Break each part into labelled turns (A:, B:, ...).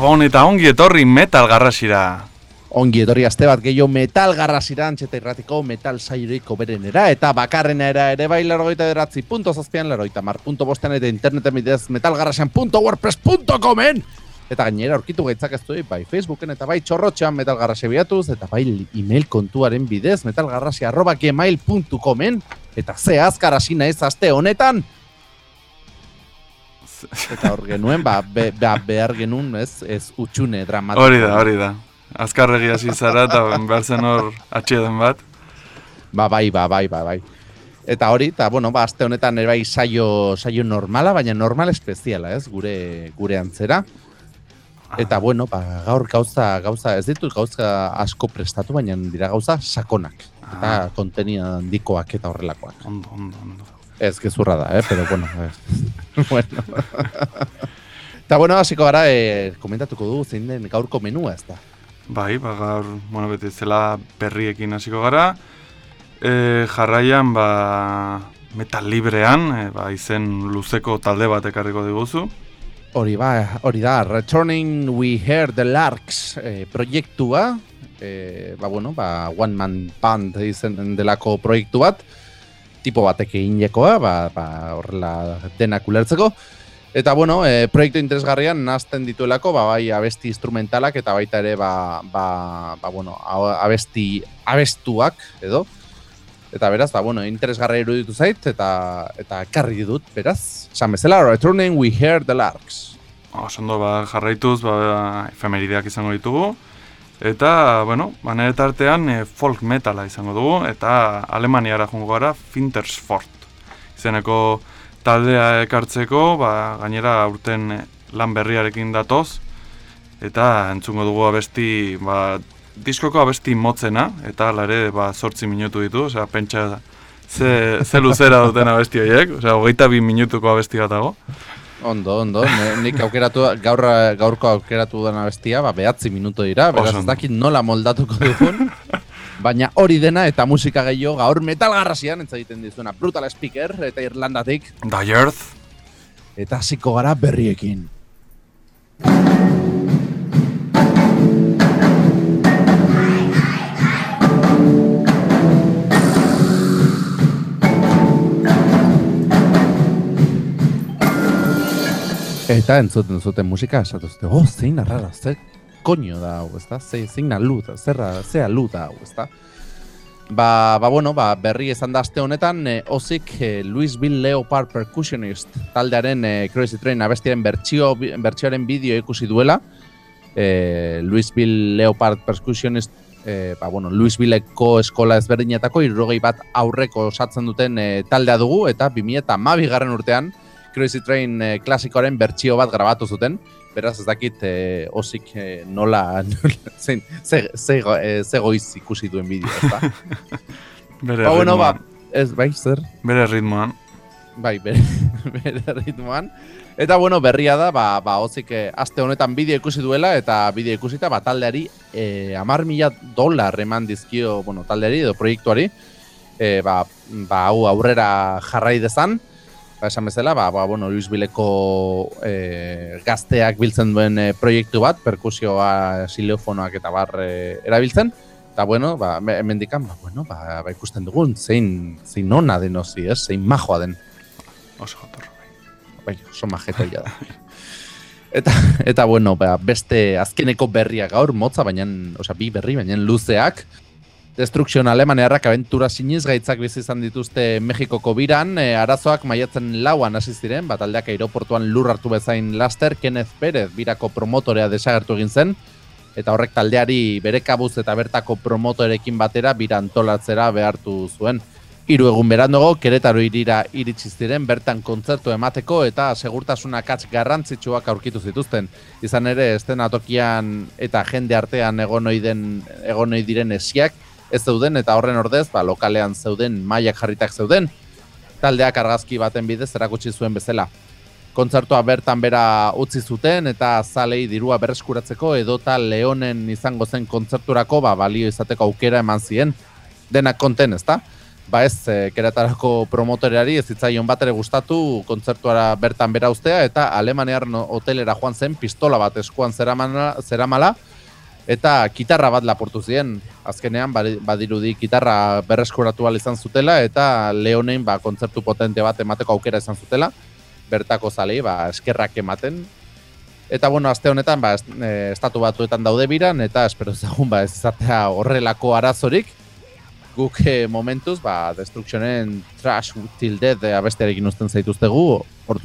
A: Gabon eta ongi etorri metal garrasira.
B: Ongi etorri aste bat gehiago metal garrasira antxeta irratiko metal saioiko berenera eta bakarrena era ere bai larogeita deratzi punto zazpian larogeita mar punto bostean eta interneten bidez metalgarrasian.wordpress.comen Eta gainera aurkitu gaitzak ez bai Facebooken eta bai txorrotxean metalgarrasia biatuz eta bai email kontuaren bidez metalgarrasia arroba gmail.comen Eta ze azkar hasi naiz aste honetan Eta hor genuen, ba, be, ba, behar genuen, ez, ez utxune dramatiko.
A: Hori da, hori da. Azkarregi hasi zara eta behar zen hor atxeden bat.
B: Ba, bai, ba, bai, ba, bai. Eta hori, eta, bueno, ba, azte honetan ere bai saio, saio normala, baina normal espeziala, ez, gure, gure antzera. Eta,
A: Ah.
B: bueno, ba, gaur gauza, gauza, ez ditut gauza asko prestatu, baina dira gauza sakonak. Eta
A: Ah.
B: kontenia handikoak eta horrelakoak.
A: Ondo, ondo, ondo.
B: Ez, gezurra da, eh? pero bueno. eh. bueno. Eta bueno, hasiko gara, eh, komentatuko du zein den gaurko menua ez da.
A: Bai, ba, gaur, bueno, beti zela berriekin hasiko gara. E, jarraian, ba, metal librean, e, ba, izen luzeko talde bat ekarriko diguzu.
B: Hori ba, hori da, Returning We Hear the Larks eh, proiektua, eh, ba bueno, ba, One Man Band izen delako proiektu bat, tipo batek eginekoa, ba, ba, horrela denak ulertzeko. Eta bueno, eh, proiektu interesgarrian nazten dituelako, ba, bai abesti instrumentalak eta baita ere ba, ba, ba, bueno, abesti abestuak edo. Eta beraz, ba, bueno, interesgarria iruditu zait, eta eta ekarri dut, beraz. Esan bezala, Returning We Hear the Larks.
A: Osondo, ba, jarraituz, ba, efemerideak izango ditugu. Eta, bueno, nire tartean e, folk metala izango dugu, eta Alemaniara jungo gara Fintersfort. Izeneko taldea ekartzeko, ba, gainera aurten e, lan berriarekin datoz, eta entzungo dugu abesti, ba, diskoko abesti motzena, eta hala ere, ba, sortzi minutu ditu, osea, pentsa ze, ze luzera duten abesti horiek, osea, hogeita bi minutuko abesti bat dago.
B: Ondo, ondo, nik aukeratu, gaur, gaurko aukeratu dena bestia, ba, behatzi minuto dira, beraz ez dakit nola moldatuko dugun, baina hori dena eta musika gehiago gaur metal garrasian egiten dizuna Brutal Speaker eta Irlandatik,
A: Die Earth,
B: eta hasiko gara berriekin. Eta entzuten zuten musika, esatuzte, oh, zein arrara, zer koño da hau, ezta? Ze, zein alu da, zerra, ze alu da hau, ezta? Ba, ba, bueno, ba, berri esan da aste honetan, e, ozik e, Luis Bill Leopard Percussionist taldearen e, Crazy Train abestiaren bertsio, bertsioaren bideo ikusi duela. E, Luis Bill Leopard Percussionist, e, ba, bueno, Luis Billeko eskola ezberdinetako irrogei bat aurreko osatzen duten e, taldea dugu, eta 2008 garren urtean Crazy Train e, klasikoaren bertsio bat grabatu zuten. Beraz ez dakit e, ozik e, nola, nola zein, ze, ze, e, ze goiz ikusi duen bideo, ezta?
A: bere
B: Ba, bueno, ba, ez, bai, zer?
A: Bere ritmoan.
B: Bai, bere, bere ritmoan. Eta, bueno, berria da, ba, ba hozik, eh, aste honetan bideo ikusi duela, eta bideo ikusita, ba, taldeari, eh, amar mila dolar eman dizkio, bueno, taldeari edo proiektuari, eh, ba, ba, hau aurrera jarrai dezan, esan bezala, ba, ba, bueno, Luis Bileko eh, gazteak biltzen duen eh, proiektu bat, perkusioa, sileofonoak eta bar eh, erabiltzen, Eta bueno, ba, me- hemendikan, ba, bueno, ba, ba, ikusten dugun, zein, zein ona den ozi, ez? Zein majoa den.
A: Oso gotor.
B: Bai, oso majetoia da. Eta, eta bueno, ba, beste azkeneko berria gaur, motza, baina, osea, bi berri, baina luzeak. Destruction Alemaniarrak abentura siniz gaitzak bizi izan dituzte Mexikoko biran, e, arazoak maiatzen lauan hasi ziren, bat aldeak aireportuan lur hartu bezain laster, Kenneth Perez birako promotorea desagertu egin zen, eta horrek taldeari bere kabuz eta bertako promotorekin batera bira antolatzera behartu zuen. Hiru egun berandago, Keretaro irira iritsi ziren bertan kontzertu emateko eta segurtasun akats garrantzitsuak aurkitu zituzten. Izan ere, estenatokian eta jende artean egon egon diren esiak ez zeuden eta horren ordez, ba, lokalean zeuden mailak jarritak zeuden. Taldeak argazki baten bidez erakutsi zuen bezala. Kontzertua bertan bera utzi zuten eta zalei dirua berreskuratzeko edota Leonen izango zen kontzerturako ba, balio izateko aukera eman zien.
C: denak konten, ezta? Ba ez, e, keretarako promotoreari ez zitzaion bat ere gustatu kontzertuara bertan bera ustea, eta Alemaniar no, hotelera joan zen pistola bat eskuan zeramala, zeramala eta kitarra bat laportu ziren. Azkenean, badirudi kitarra berreskuratu izan zutela, eta Leonein ba, kontzertu potente bat emateko aukera izan zutela, bertako zalei, ba, eskerrak ematen, Eta bueno, aste honetan ba, e, estatu batuetan daude biran eta espero ezagun ba ez izatea horrelako arazorik. Guk e, momentuz ba Destructionen Trash Till Death e, abestearekin uzten zaituztegu hor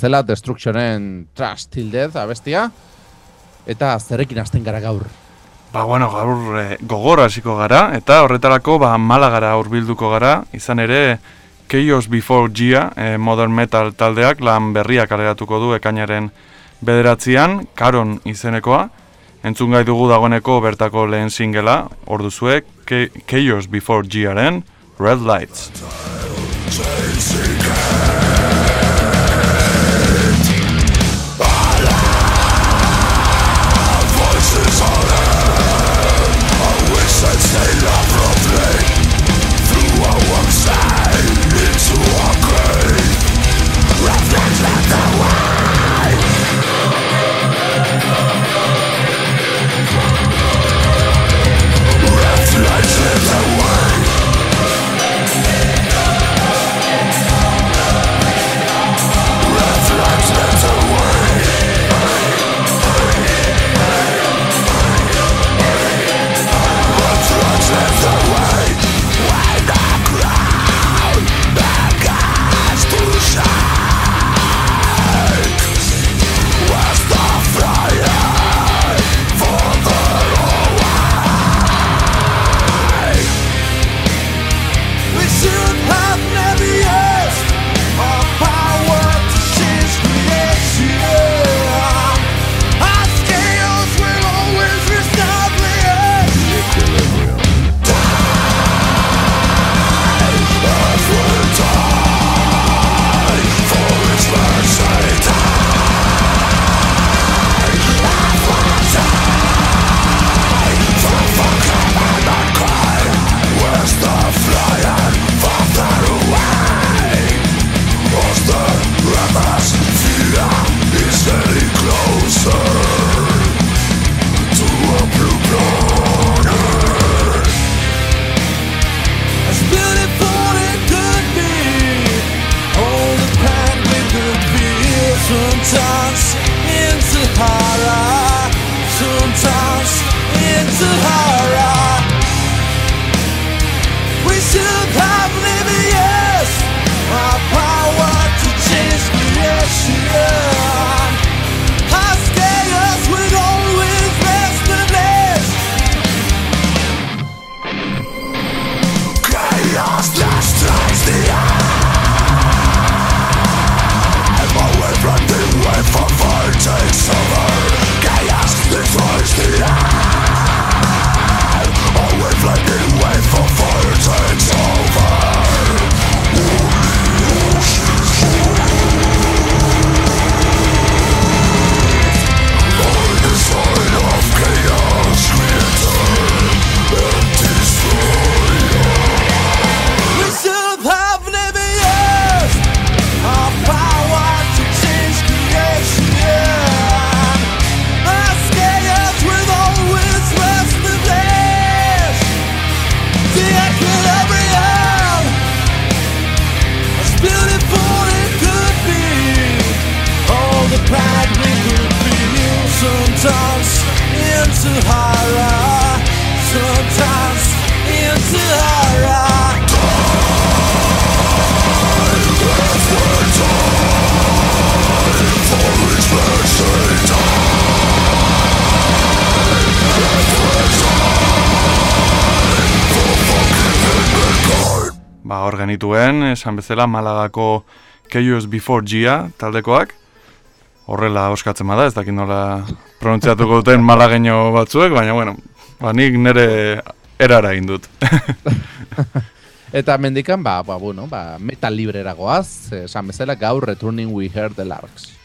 C: bezala, Destructionen Trash Till Death abestia, eta zerrekin hasten gara gaur.
A: Ba, bueno, gaur e, gogor hasiko gara, eta horretarako ba, malagara urbilduko gara, izan ere, Chaos Before Gia, e, Modern Metal taldeak, lan berriak alegatuko du ekainaren bederatzean, Karon izenekoa, entzun gai dugu dagoeneko bertako lehen singela, orduzuek, Chaos Before Giaren, Red Lights.
D: Sometimes
A: esan bezala Malagako Chaos Before Gia taldekoak. Horrela oskatzen bada, ez dakit nola pronuntziatuko duten malageño batzuek, baina bueno, ba, nik nire erara egin dut.
B: Eta mendikan, ba, ba, bueno, ba, metal librera goaz, esan bezala gaur Returning We Heard the Larks.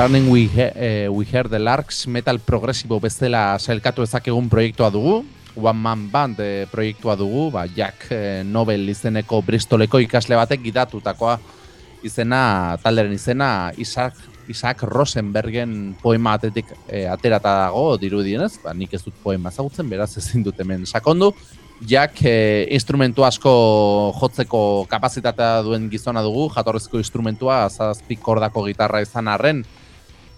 B: Returning We, He- eh, We Heard the Larks metal progresibo bezala sailkatu ezakegun proiektua dugu. One Man Band eh, proiektua dugu, ba, Jack eh, Nobel izeneko Bristoleko ikasle batek gidatutakoa izena, talderen izena Isaac, Isaac Rosenbergen poema atetik eh, aterata dago dirudienez, ba, nik ez dut poema ezagutzen, beraz ezin dut hemen sakondu. Jack eh, instrumentu asko jotzeko kapazitatea duen gizona dugu, jatorrezko instrumentua, zazpi kordako gitarra izan arren,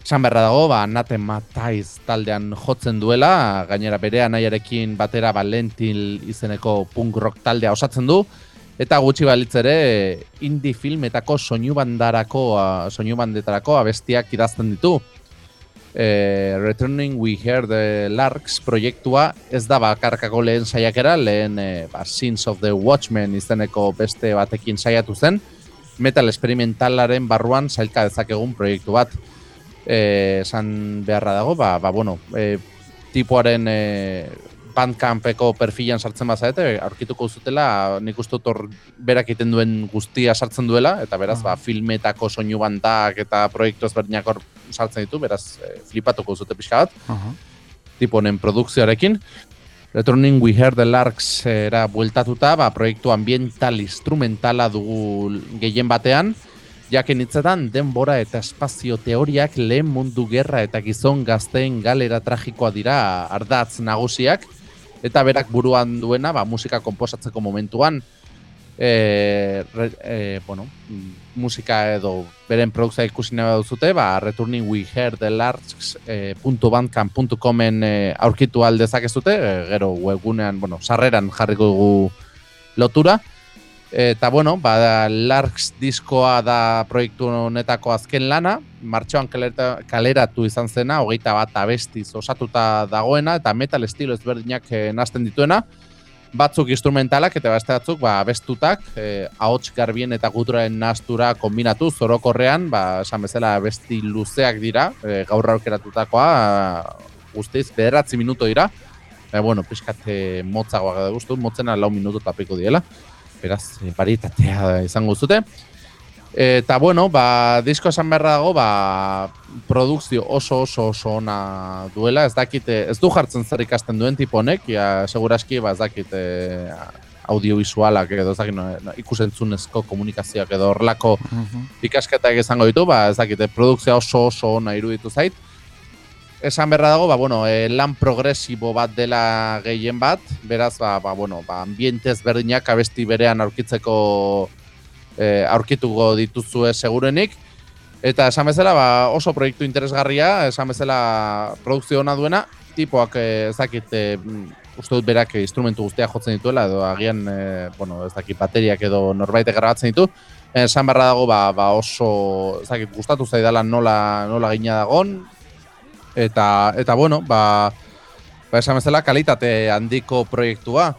B: Esan beharra dago, ba, Nate Mataiz taldean jotzen duela, gainera bere anaiarekin batera Valentil izeneko punk rock taldea osatzen du, eta gutxi balitz ere indie filmetako soinu bandarako, soinu bandetarako abestiak idazten ditu. E, Returning We Hear the Larks proiektua ez da bakarkako lehen saiakera, lehen e, ba, Sins of the Watchmen izeneko beste batekin saiatu zen, metal experimentalaren barruan sailka dezakegun proiektu bat esan beharra dago, ba, ba bueno, eh, tipoaren eh, bandcampeko perfilan sartzen bazarete, aurkituko zutela, nik uste dut berak egiten duen guztia sartzen duela, eta beraz, ba, filmetako soinu bandak eta proiektu ezberdinak hor sartzen ditu, beraz, eh, flipatuko zute pixka bat,
A: Aha.
B: tipo honen produkzioarekin. Returning We Heard the Larks era bueltatuta, ba, proiektu ambiental instrumentala dugu gehien batean, jaken hitzetan denbora eta espazio teoriak lehen mundu gerra eta gizon gazteen galera tragikoa dira ardatz nagusiak, eta berak buruan duena ba, musika konposatzeko momentuan, e, re, e, bueno, musika edo beren produkzioa ikusi nahi duzute, ba, returning we heard the larks, e, .bandcamp.comen e, aurkitu aldezakezute, e, gero webgunean, bueno, sarreran jarriko dugu lotura, Eta bueno, ba, Larks diskoa da proiektu honetako azken lana, martxoan kaleratu izan zena, hogeita bat abestiz osatuta dagoena, eta metal estilo ezberdinak eh, nasten dituena, batzuk instrumentalak eta beste batzuk ba, abestutak, eh, ahots garbien eta guturaren nastura kombinatu, zorokorrean, ba, esan bezala abesti luzeak dira, eh, gaur aukeratutakoa, guztiz, bederatzi minuto dira, e, bueno, pixkat motzagoak da guztu, motzena lau minuto tapiko diela beraz, varietatea izango zute. Eta bueno, ba, disko esan beharra dago, ba, produkzio oso oso oso ona duela, ez dakit, eh, ez du jartzen zer ikasten duen tipo honek, ja, seguraski, ba, ez dakit, eh, audiovisualak edo ez dakit, no, ikusentzunezko komunikazioak edo horrelako ikasketak izango ditu, ba, ez dakit, produkzioa oso oso ona iruditu zait. Esan berra dago, ba, bueno, e, lan progresibo bat dela gehien bat, beraz, ba, ba, bueno, ba, ambientez berdinak abesti berean aurkitzeko e, aurkituko dituzue segurenik. Eta esan bezala, ba, oso proiektu interesgarria, esan bezala produkzio ona duena, tipoak eh, ez dakit, e, uste dut berak instrumentu guztia jotzen dituela, edo agian, e, bueno, ez dakit, bateriak edo norbait grabatzen ditu, esan barra dago, ba, ba oso, ez dakit, gustatu zaidala nola, nola gina dagon, eta, eta bueno, ba, ba esan bezala, kalitate handiko proiektua.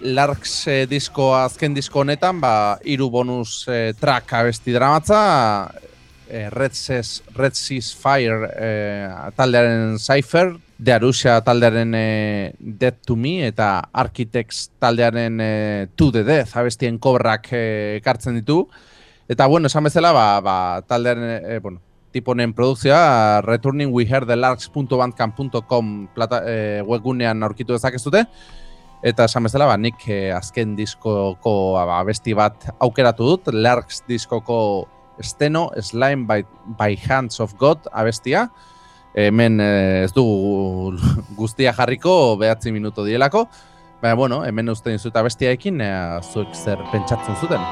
B: Larks eh, disko, azken disko honetan, ba, iru bonus eh, track abesti dramatza, eh, Red, Seas, Red Seas Fire eh, taldearen Cypher, De Arusha taldearen eh, Dead to Me eta Architects taldearen eh, To The Death abestien kobrak eh, ekartzen ditu. Eta bueno, esan bezala, ba, ba, taldearen, eh, bueno, tiponen produkzioa returningweheardthelarks.bandcamp.com eh, webgunean aurkitu dezakezute. Eta esan bezala, ba, nik eh, azken diskoko abesti bat aukeratu dut, Larks diskoko Steno, Slime by, by Hands of God abestia. Hemen eh, ez dugu guztia jarriko, behatzi minuto dielako. Baina, bueno, hemen uste dizut abestiaekin, e, zuek zer pentsatzen zuten.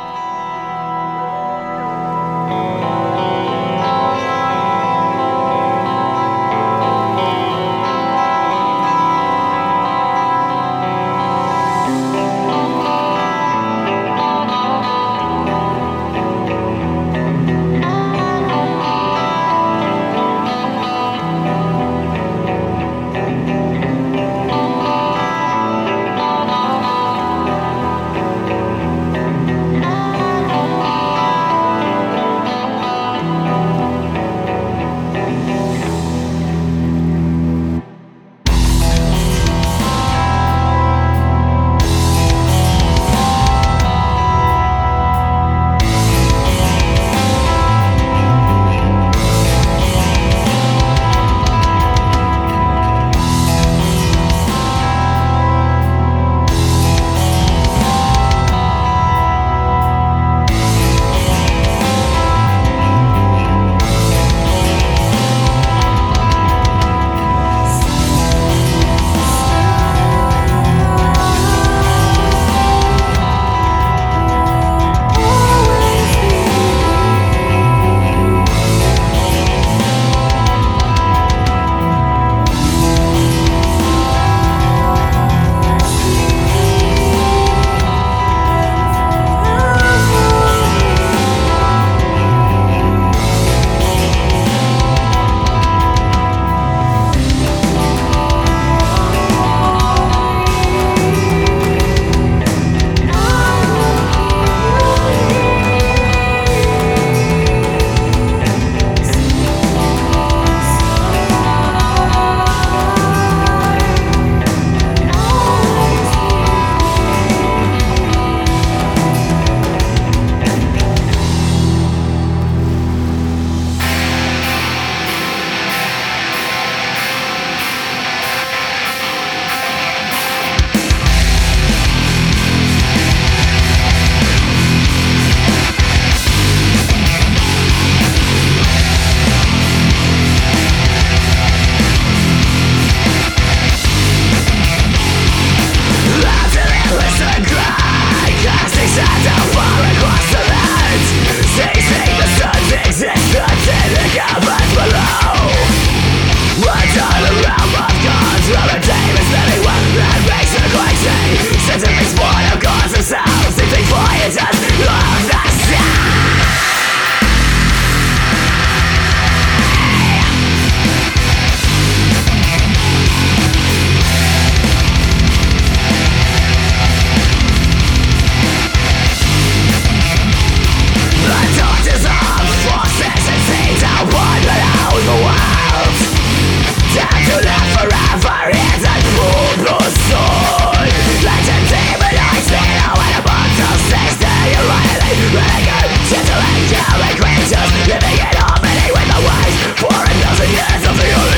D: Living
B: in harmony with the ways For a thousand years of the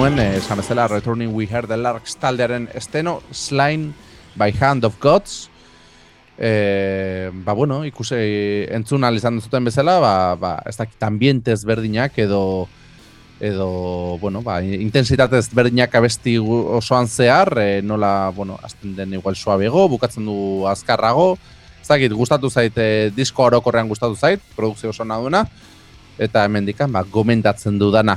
B: genuen, eh, esan bezala, Returning We Heard the Larks taldearen esteno, Slain by Hand of Gods. E, ba, bueno, ikuse entzun ahal izan duzuten bezala, ba, ba, ez dakit ambiente ezberdinak edo edo, bueno, ba, intensitate ezberdinak abesti osoan zehar, e, nola, bueno, azten den igual suabego, bukatzen du azkarrago, ez dakit, gustatu zait, e, disko orokorrean gustatu zait, produkzio oso duena, eta hemendikan ba, gomendatzen dudana.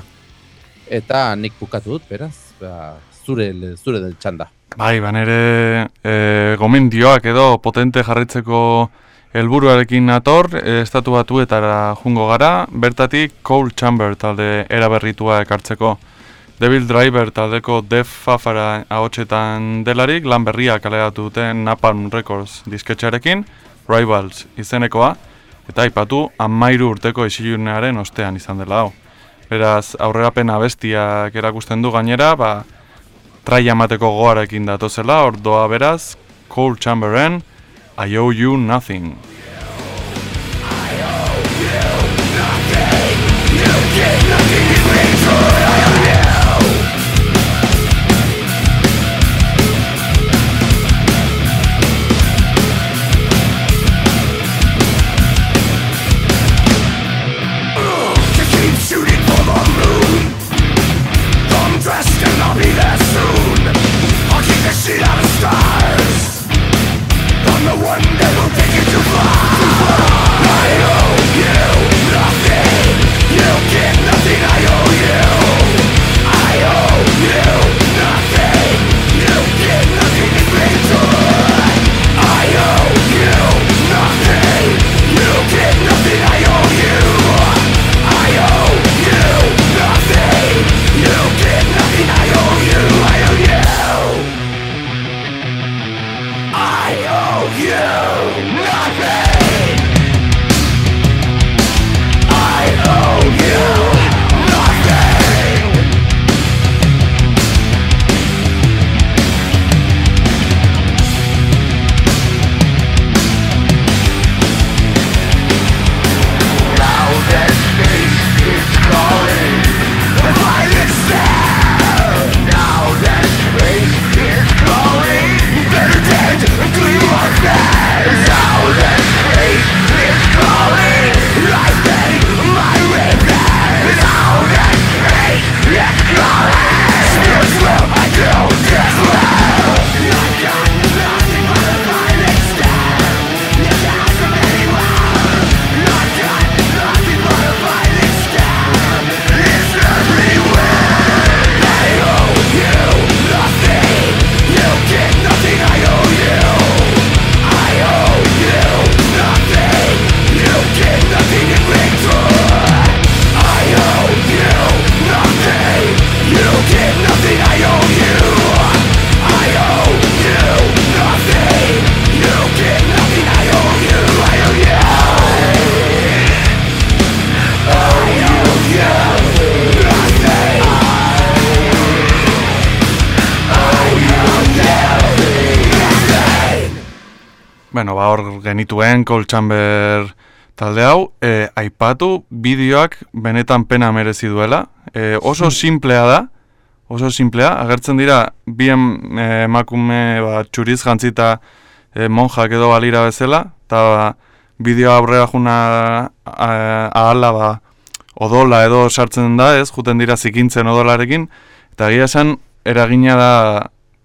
B: Eta nik bukatu dut, beraz, ba, zure, zure del txanda.
A: Bai, banere e, gomendioak edo potente jarritzeko helburuarekin nator, e, estatu batuetara jungo gara, bertatik Cold Chamber talde eraberritua ekartzeko. Devil Driver taldeko Def Fafara ahotsetan delarik, lan berria kaleratu duten Napalm Records disketxarekin, Rivals izenekoa, eta aipatu amairu urteko isilunearen ostean izan dela hau. Beraz, aurrerapen abestiak erakusten du gainera, ba, traia emateko goarekin datozela, ordoa beraz, Cold Chamberen, I owe you nothing. Genituen Cold Chamber talde hau, e, aipatu bideoak benetan pena merezi duela. E, oso simplea da, oso simplea, agertzen dira bien e, emakume ba, txuriz jantzita e, monjak edo balira bezala, eta ba, bideoa aurrera juna ahala ba, odola edo sartzen da, ez, juten dira zikintzen odolarekin, eta gira esan eragina da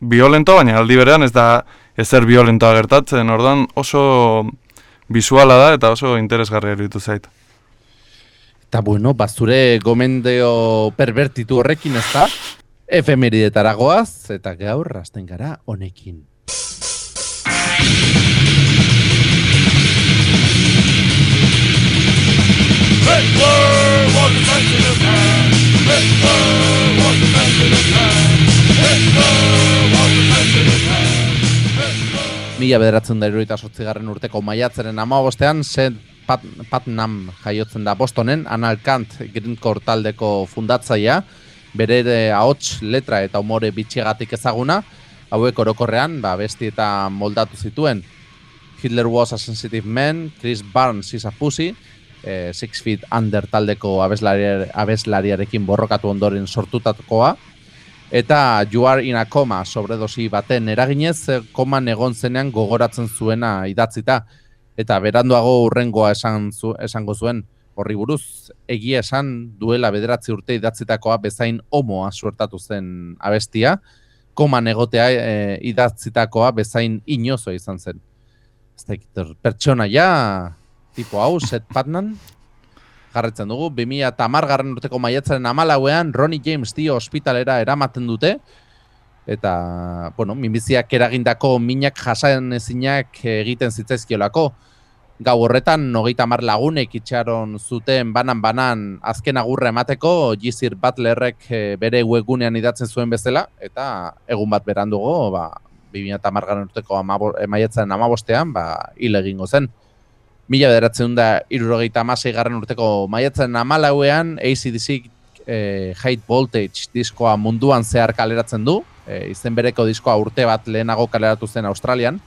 A: violento, baina aldi berean ez da ezer violentoa gertatzen, ordan oso visuala da eta oso interesgarria iruditu zait.
B: Eta bueno, bazure gomendeo pervertitu horrekin ez da, efemeridetara goaz, eta gaur rasten gara honekin. Hitler was sensitive man. Hitler was sensitive man. Hitler was man. Mila bederatzen da sortzigarren urteko maiatzeren amagostean, zen Pat, Patnam jaiotzen da Bostonen, Anal Kant Greencore taldeko fundatzaia, bere ahots letra eta umore bitxiegatik ezaguna, hauek orokorrean, ba, besti eta moldatu zituen. Hitler was a sensitive man, Chris Barnes is a pussy, e, Six Feet Under taldeko abeslariar, abeslariarekin borrokatu ondoren sortutakoa, eta You Are in a Coma sobredosi baten eraginez, eh, koman egon zenean gogoratzen zuena idatzita, eta beranduago urrengoa esan zu, esango zuen, horri buruz, egia esan duela bederatzi urte idatzitakoa bezain homoa suertatu zen abestia, koman egotea e, idatzitakoa bezain inozo izan zen. Ez pertsona ja, tipo hau, set patnan, jarretzen dugu, 2000 eta margarren urteko maiatzaren amalauean, Ronnie James dio ospitalera eramaten dute, eta, bueno, minbiziak eragindako minak jasan ezinak egiten zitzaizkiolako, gau horretan, nogeita mar lagunek itxaron zuten banan-banan azken agurra emateko, Jizir Butlerrek eh, bere webgunean idatzen zuen bezala, eta egun bat berandugo, ba, 2000 eta margarren urteko maiatzaren amabostean, ba, hil egingo zen mila bederatzen da irurogeita amasei garren urteko maiatzen amalauean ACDC eh, High Voltage diskoa munduan zehar kaleratzen du, eh, izen bereko diskoa urte bat lehenago kaleratu zen Australian.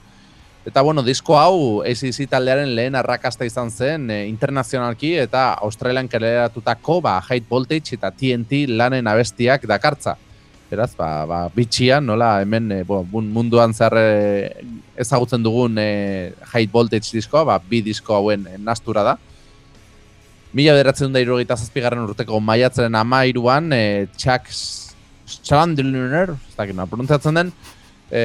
B: Eta bueno, disko hau ACDC taldearen lehen arrakasta izan zen eh, internazionalki eta Australian kaleratutako ba, High Voltage eta TNT lanen abestiak dakartza. Beraz, ba, ba, bitxia, nola, hemen e, bo, munduan zer e, ezagutzen dugun e, high voltage diskoa, ba, bi disko hauen nastura da. Mila beratzen da irugaita zazpigarren urteko maiatzaren ama iruan, e, Chuck Chandler, ez dakit, no, pronuntzatzen den, e,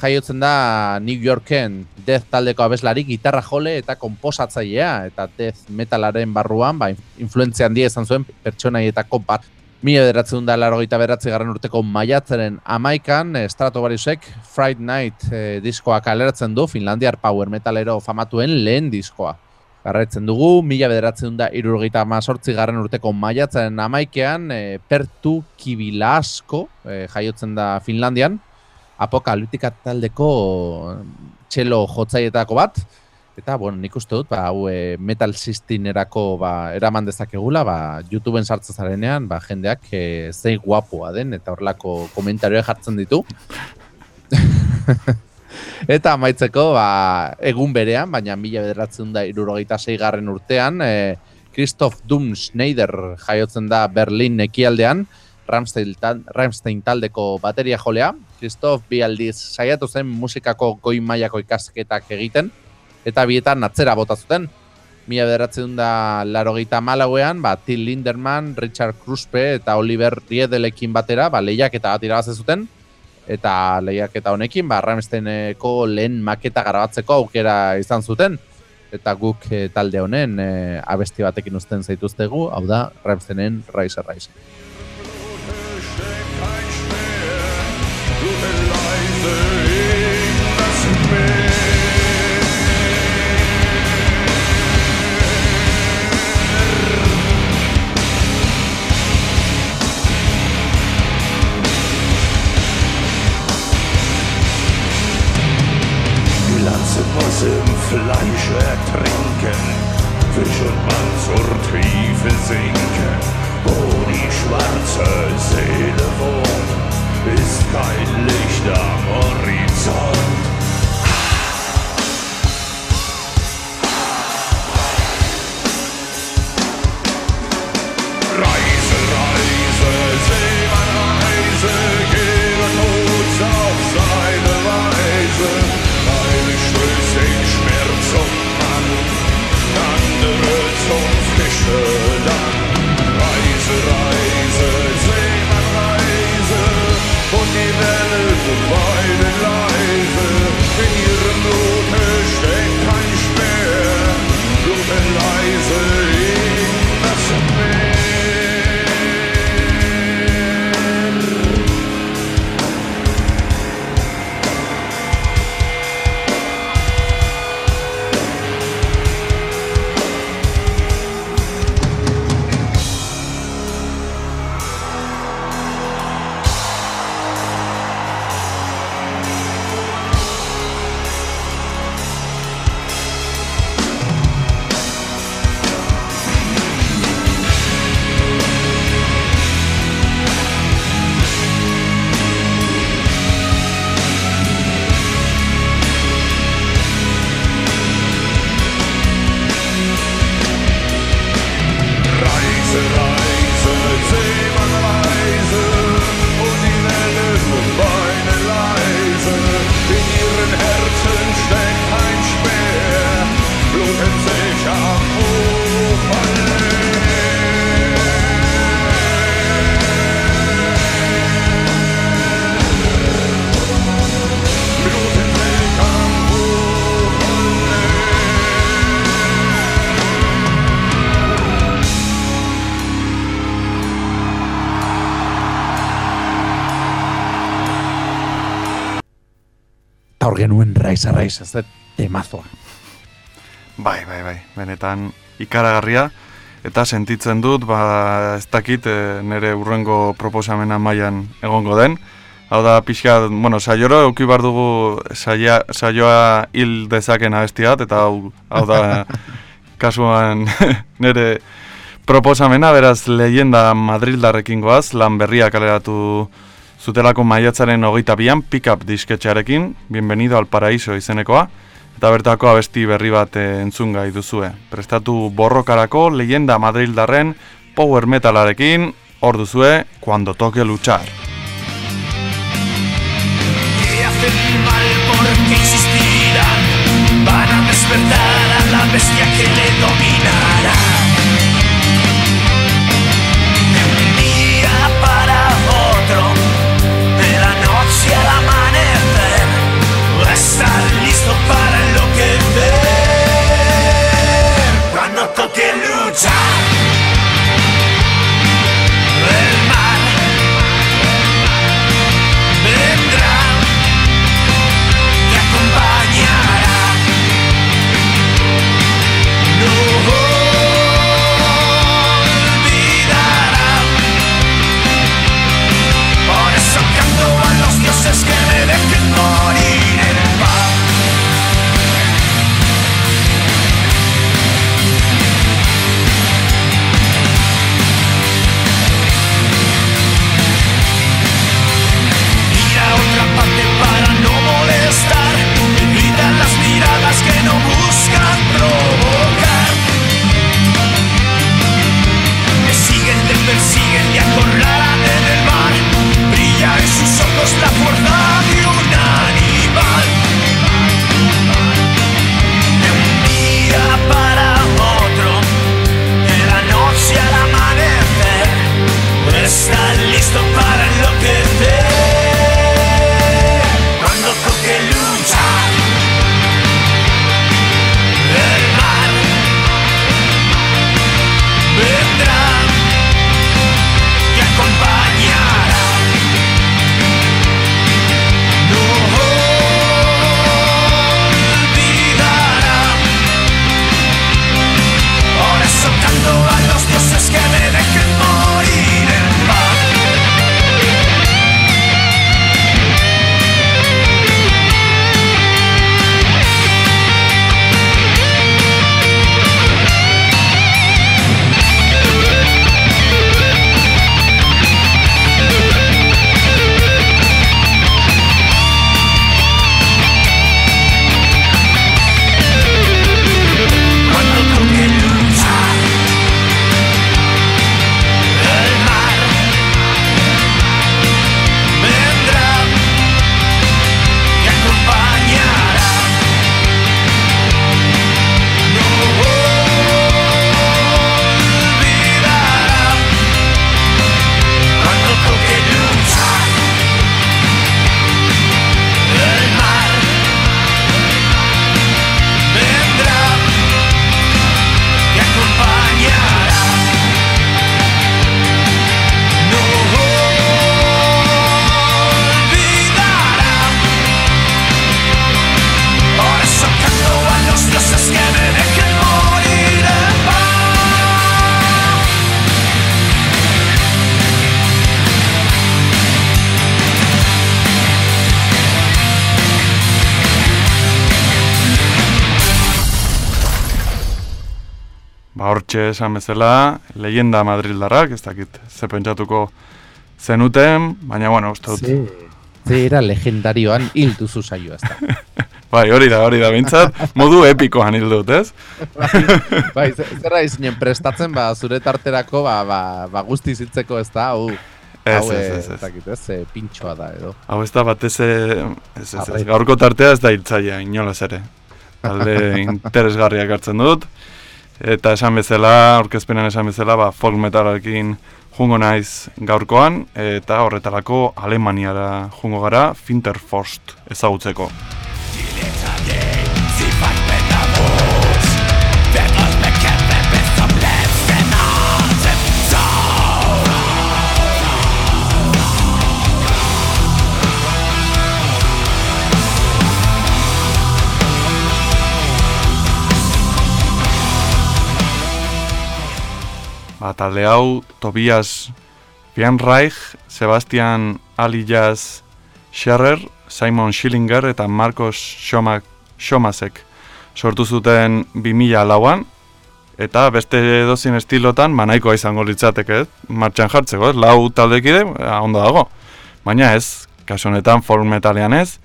B: jaiotzen da New Yorken Death taldeko abeslari, gitarra jole eta komposatzailea, eta Death metalaren barruan, ba, influentzia handia izan zuen pertsonaietako bat Mila bederatzen da laro beratzi garren urteko maiatzaren amaikan, eh, Stratovariusek Friday Night e, diskoa kaleratzen du, Finlandiar Power Metalero famatuen lehen diskoa. Garretzen dugu, mila bederatzen da irurogeita amazortzi garren urteko maiatzaren amaikean, e, Pertu Kibilasko e, jaiotzen da Finlandian, apokaliptika taldeko txelo jotzaietako bat, Eta, bueno, nik uste dut, ba, hau e, metal sistinerako ba, eraman dezakegula, ba, YouTubeen sartzen zarenean, ba, jendeak e, zei guapoa den, eta horrelako komentarioa jartzen ditu. eta amaitzeko, ba, egun berean, baina mila bederatzen da irurogeita garren urtean, e, Christoph Dum Schneider jaiotzen da Berlin ekialdean, Ramstein, Ramstein taldeko bateria jolea. Christoph bi aldiz saiatu zen musikako goi mailako ikasketak egiten, eta bietan atzera bota zuten. Mila bederatzen da laro gita malauean, ba, Till Linderman, Richard Kruspe eta Oliver Riedelekin batera, ba, lehiak eta bat irabaze zuten. Eta lehiak eta honekin, ba, Ramsteineko lehen maketa garabatzeko aukera izan zuten. Eta guk eh, talde honen e, abesti batekin uzten zaituztegu, hau da, Ramsteinen Rise Rise.
D: Ertrinken, Fisch und Mann zur Tiefe sinken, wo die schwarze Seele wohnt, ist kein Licht am Horizont.
B: Arraiz, ez da temazoa.
A: Bai, bai, bai, benetan ikaragarria, eta sentitzen dut, ba, ez dakit, e, nire urrengo proposamena mailan egongo den. Hau da, pixka, bueno, saioro euki bar dugu saia, saioa hil dezaken abestiat, eta hau, hau da, kasuan nire proposamena, beraz, leyenda Madrildarrekin goaz, lan berria kaleratu zutelako maiatzaren hogeita bian, pick-up disketxearekin, bienvenido al paraíso izenekoa, eta bertako abesti berri bat eh, entzun gai duzue. Prestatu borrokarako leyenda Madrildarren power metalarekin, hor duzue, cuando toque luchar.
D: Mal porque insistirán Van a despertar a la bestia que
A: Hortxe esan bezala, leyenda Madrildarrak, ez dakit, ze pentsatuko zenuten, baina, bueno, uste dut.
B: Ze era legendarioan hil duzu saio ez da.
A: Bai, hori da, hori da, bintzat, modu epikoan hil dut, ez?
B: bai, ze- zerra izinen prestatzen, ba, zure tarterako, ba, ba, ba guzti zitzeko ez da, hau,
A: Ez, ez, ez, ez.
B: ez, pintxoa da, edo.
A: Hau ez da batez ez, ez, ez, gaurko tartea ez da hiltzaia, inolaz ere. Talde interesgarriak hartzen dut. Eta esan bezala, aurkezpenean esan bezala, ba, folk metalarekin jungo naiz gaurkoan, eta horretarako Alemaniara jungo gara, Finterforst ezagutzeko. Ba, talde hau Tobias Bienreich, Sebastian Aliyaz Scherrer, Simon Schillinger eta Marcos Schomak, Schomasek sortu zuten 2000 lauan, eta beste dozin estilotan, ba nahikoa izango litzateke, martxan jartzeko, ez? lau taldekide, ba, ondo dago. Baina ez, kasu honetan folk metalean ez,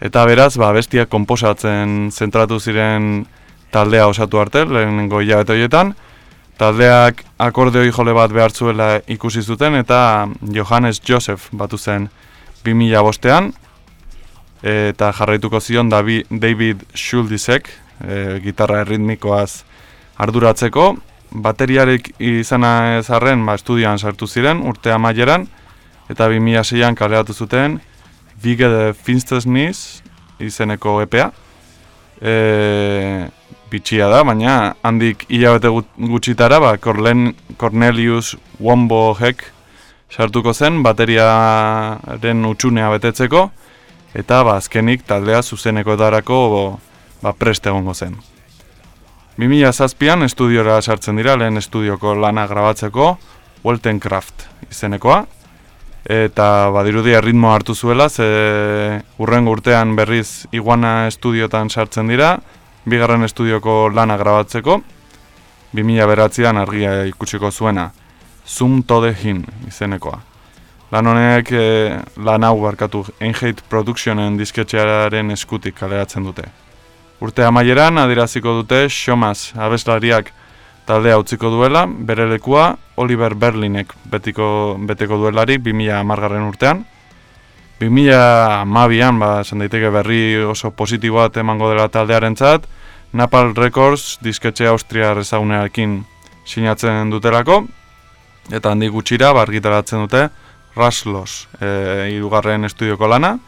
A: eta beraz, ba, bestia komposatzen zentratu ziren taldea osatu arte, lehenengo hilabete horietan, taldeak akordeoi jole bat behartzuela ikusi zuten, eta Johannes Joseph batu zen 2000 bostean, eta jarraituko zion David Schuldisek, e, gitarra erritmikoaz arduratzeko, bateriarek izana ezarren ba, estudioan sartu ziren, urte amaieran, eta 2006an kaleatu zuten Vige de Finstesnis izeneko EPA. E, bitxia da, baina handik hilabete gutxitara, ba, Cornelius Wombo Hek sartuko zen, bateriaren utxunea betetzeko, eta ba, azkenik taldea zuzeneko darako ba, preste egongo zen. 2000 zazpian estudiora sartzen dira, lehen estudioko lana grabatzeko, Waltencraft izenekoa, eta badirudi ritmo hartu zuela, ze urrengo urtean berriz iguana estudiotan sartzen dira, bigarren estudioko lana grabatzeko, 2000 beratzean argia ikutsiko zuena, Zoom Tode Hin izenekoa. Lan honek e, lan hau barkatu Einheit Productionen disketxearen eskutik kaleratzen dute. Urte amaieran adiraziko dute Xomas abeslariak taldea utziko duela, bere lekua Oliver Berlinek betiko, beteko duelari 2000 amargarren urtean. 2000 amabian, ba, esan daiteke berri oso positiboa emango dela taldearen zat, Napal Records disketxe Austria rezaunearekin sinatzen dutelako, eta handi gutxira bargitaratzen dute, Raslos e, irugarren estudioko lana,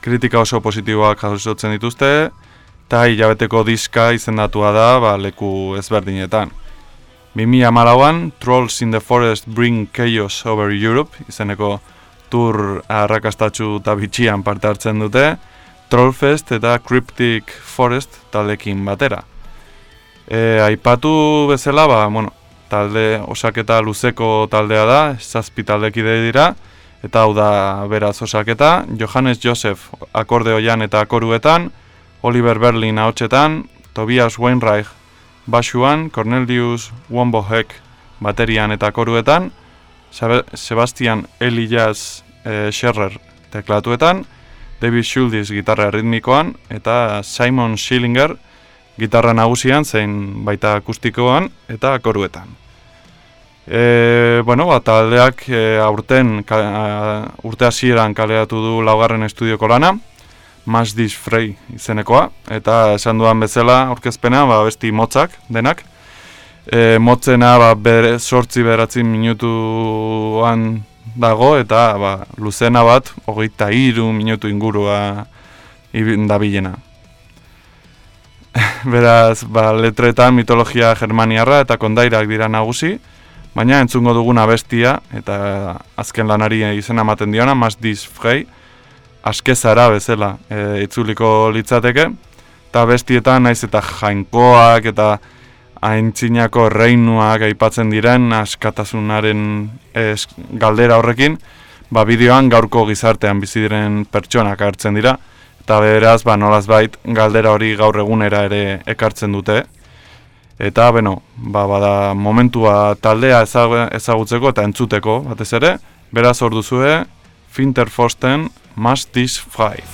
A: kritika oso positiboak jasotzen dituzte, eta hilabeteko diska izendatua da ba, leku ezberdinetan. 2000 malauan, Trolls in the Forest Bring Chaos Over Europe, izeneko tur arrakastatxu eta bitxian parte hartzen dute, Trollfest eta Cryptic Forest taldekin batera. E, aipatu bezala, ba, bueno, talde osaketa luzeko taldea da, zazpi taldekide dira, eta hau da beraz osaketa, Johannes Joseph akordeoian eta akoruetan, Oliver Berlin ahotsetan, Tobias Wainreich basuan, Cornelius Wombohek baterian eta akoruetan, Sebastian Elias e, Scherrer teklatuetan, David Schuldis gitarra ritmikoan, eta Simon Schillinger gitarra nagusian zein baita akustikoan eta akoruetan. E, bueno, ba, taldeak e, aurten ka, urte hasieran kaleatu du laugarren estudioko lana, Mas Dis Frey izenekoa, eta esan duan bezala aurkezpena ba, besti motzak denak. E, motzena ba, bere, sortzi beratzen minutuan dago, eta ba, luzena bat, hogeita iru minutu ingurua da bilena. Beraz, ba, letretan mitologia germaniarra eta kondairak dira nagusi, Baina entzungo duguna bestia, eta azken lanari izena ematen diona, mas diz frei, askezara bezala e, itzuliko litzateke, eta bestietan naiz eta jainkoak eta haintzinako reinuak aipatzen diren askatasunaren es, galdera horrekin, ba bideoan gaurko gizartean bizi diren pertsonak hartzen dira, eta beraz, ba nolaz bait, galdera hori gaur egunera ere ekartzen dute, Eta, beno, ba, bada momentua taldea ezagutzeko eta entzuteko, batez ere, beraz hor duzue, Finterfosten, Must This Five.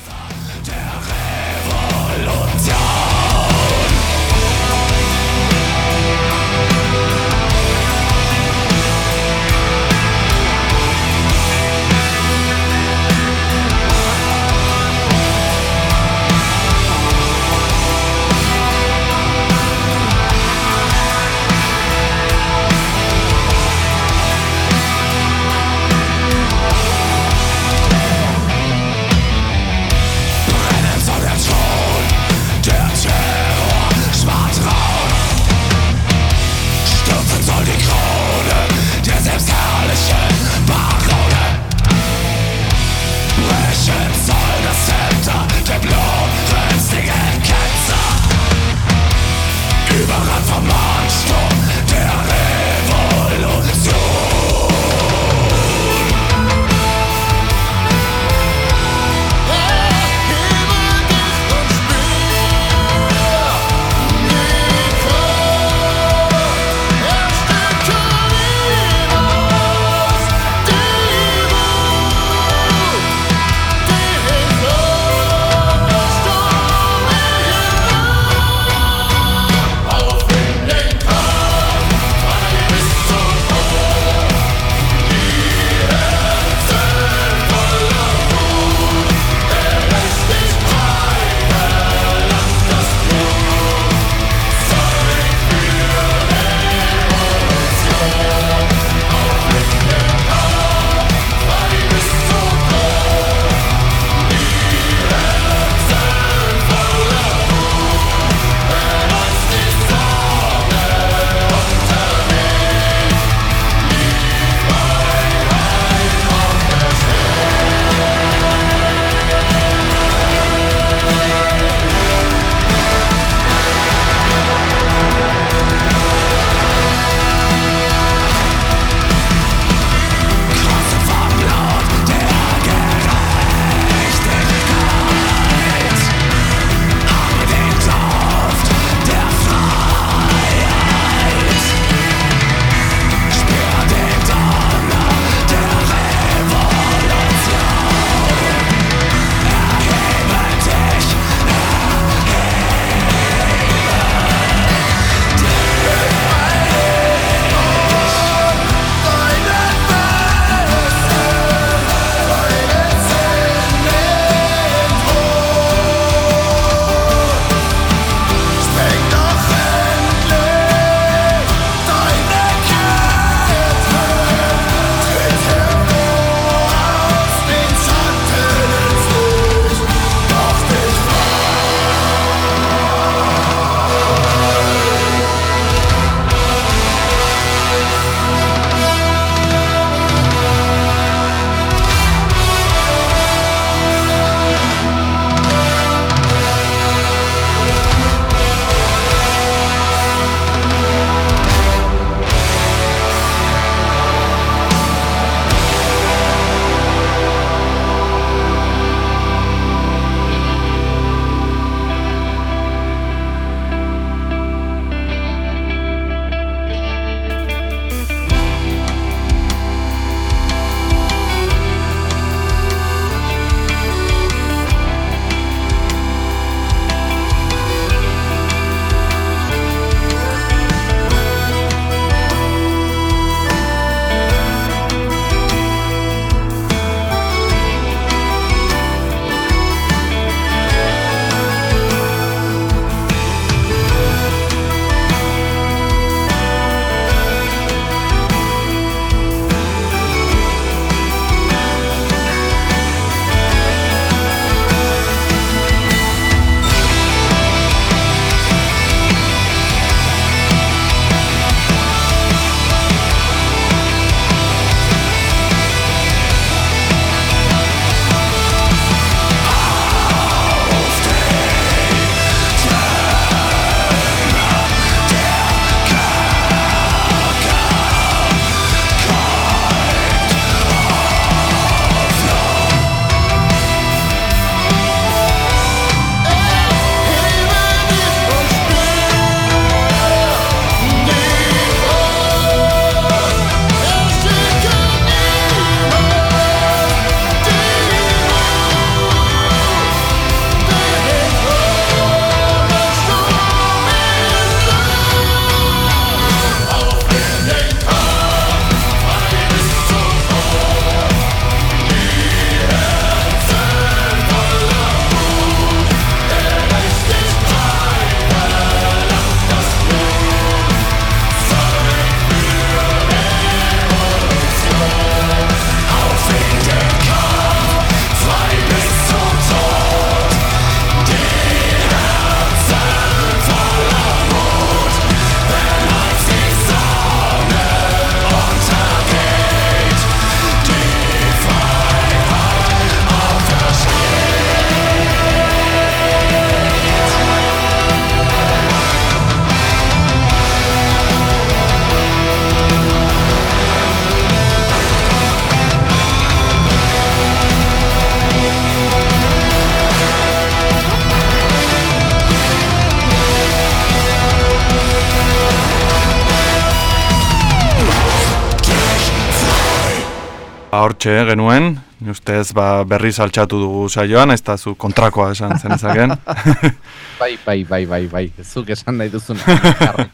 A: Hortxe genuen, ni ustez ba, berriz altxatu dugu saioan, ez da zu kontrakoa esan zen ezagen.
B: Bai, bai, bai, bai, bai. Zuk esan nahi. Jarri.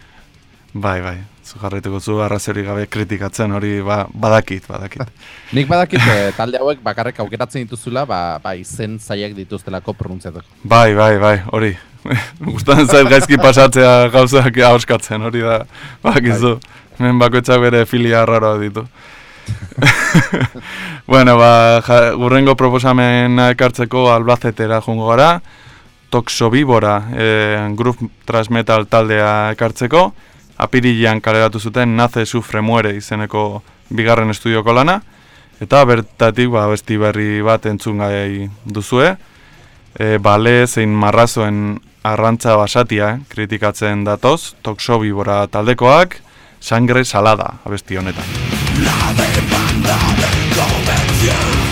A: bai, bai, zu jarraituko zu arrazori gabe kritikatzen hori ba, badakit, badakit.
B: Nik badakit eh, talde hauek bakarrek aukeratzen dituzula, ba, ba izen zaiak dituztelako pronuntziatuko.
A: Bai, bai, bai, hori. Gustatzen zait gaizki pasatzea gauzak ahoskatzen, hori da, bakizu. Hemen bakoitzak bere filia raroa ditu. bueno, ba, ja, gurrengo proposamena ekartzeko albazetera jungo gara, Toxobibora e, Groove Trash Metal taldea ekartzeko, apirilean kaleratu zuten Nace Sufre Muere izeneko bigarren estudioko lana, eta bertatik ba, besti berri bat entzun gai duzue, e, bale zein marrazoen arrantza basatia kritikatzen datoz, Toxobibora taldekoak, sangre salada abesti honetan.
C: La demanda de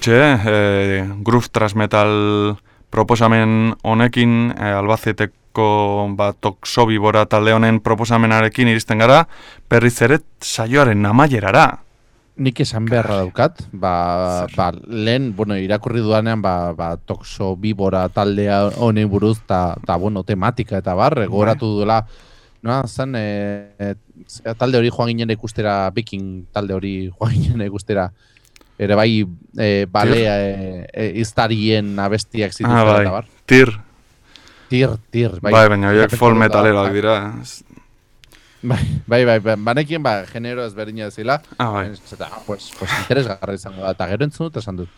A: hortxe, e, groove thrash metal proposamen honekin e, albazeteko ba, toxobibora talde honen proposamenarekin iristen gara, berriz ere saioaren amaierara.
B: Nik esan beharra daukat, ba, ba, lehen, bueno, irakurri dudanean, ba, ba, toxo bibora taldea honen buruz, ta, ta, bueno, tematika eta bar, gogoratu duela, no, zen, e, e, talde hori joan ginen ikustera, biking talde hori joan ginen ikustera, ere bai, e, balea, e, e, iztarien abestiak zituzten
A: Ah, bai.
B: eta bar.
A: Tir,
B: Tir, tir,
A: bai,
B: bai.
A: baina horiek metaleroak
B: dut,
A: dira.
B: Bai, bai, bai, bai, banekien, ba, genero ezberdina zela,
A: Ah, bai.
B: Eta, ah, pues, pues interesgarra izango da. Eta gero entzun dut esan dut.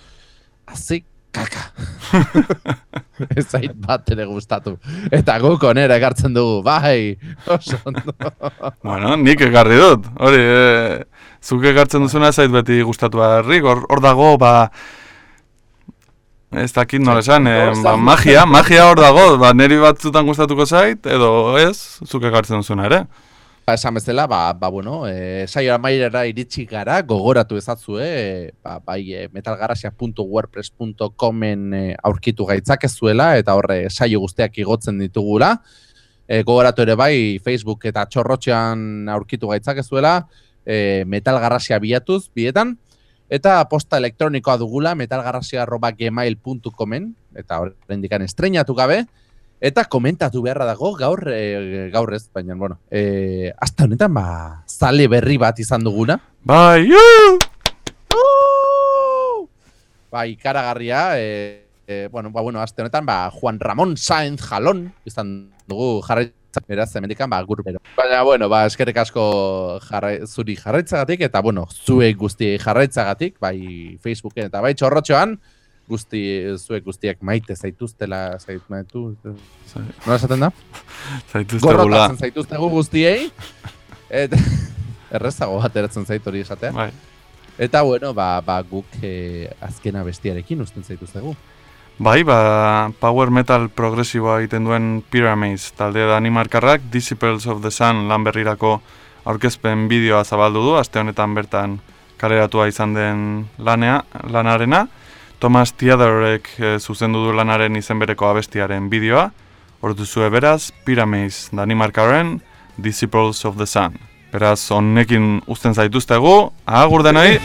B: Hazi kaka. Ez zait bat ere gustatu. Eta guk onera egartzen dugu. Bai, oso ondo.
A: Bueno, nik ekarri dut. Hori, e, zuk ekartzen duzuna zait beti gustatu barrik, hor, hor dago, ba, ez dakit nola esan, e,
B: Hor
A: ba, magia, magia hor dago, ba, neri batzutan gustatuko zait, edo ez, zuk ekartzen duzuna ere.
B: Ba, esan bezala, ba, ba bueno, e, saio amaierara iritsi gara, gogoratu ezatzue, e, ba, bai e, metalgarasia.wordpress.comen e, aurkitu gaitzakezuela, eta horre saio guztiak igotzen ditugula. E, gogoratu ere bai, Facebook eta txorrotxean aurkitu gaitzakezuela, e, metalgarrasia bilatuz, bietan, eta posta elektronikoa dugula, metalgarrasia.gmail.comen, eta horrendikan estrenatu gabe, Eta komentatu beharra dago gaur e, gaur ez, baina bueno, eh hasta honetan ba zale berri bat izan duguna.
A: Bai, uh!
B: Ba ikaragarria, eh e, bueno, ba bueno, hasta honetan ba Juan Ramón Sáenz Jalón izan dugu jarraitzen beraz hemendikan ba gurbero. Baina bueno, ba eskerrik asko jarra, zuri jarraitzagatik eta bueno, zuek guzti jarraitzagatik, bai Facebooken eta bai txorrotxoan guzti, zuek guztiak maite zaituztela, zait, maitu, nola esaten da?
A: Zaituzte gula.
B: Zaituztegu guztiei, eta errezago bat eratzen zait hori esatea.
A: Bai.
B: Eta bueno, ba, ba guk eh, azkena bestiarekin usten zaituztegu.
A: Bai, ba, power metal progresiboa egiten duen Pyramids, talde Danimarkarrak Disciples of the Sun lan berrirako aurkezpen bideoa zabaldu du, aste honetan bertan kaleratua izan den lanea, lanarena. Thomas Theodorek e, zuzendu du lanaren izen bereko abestiaren bideoa, hor duzue beraz, Pyramids Danimarkaren Disciples of the Sun. Beraz, honekin uzten zaituztegu, agur denoi!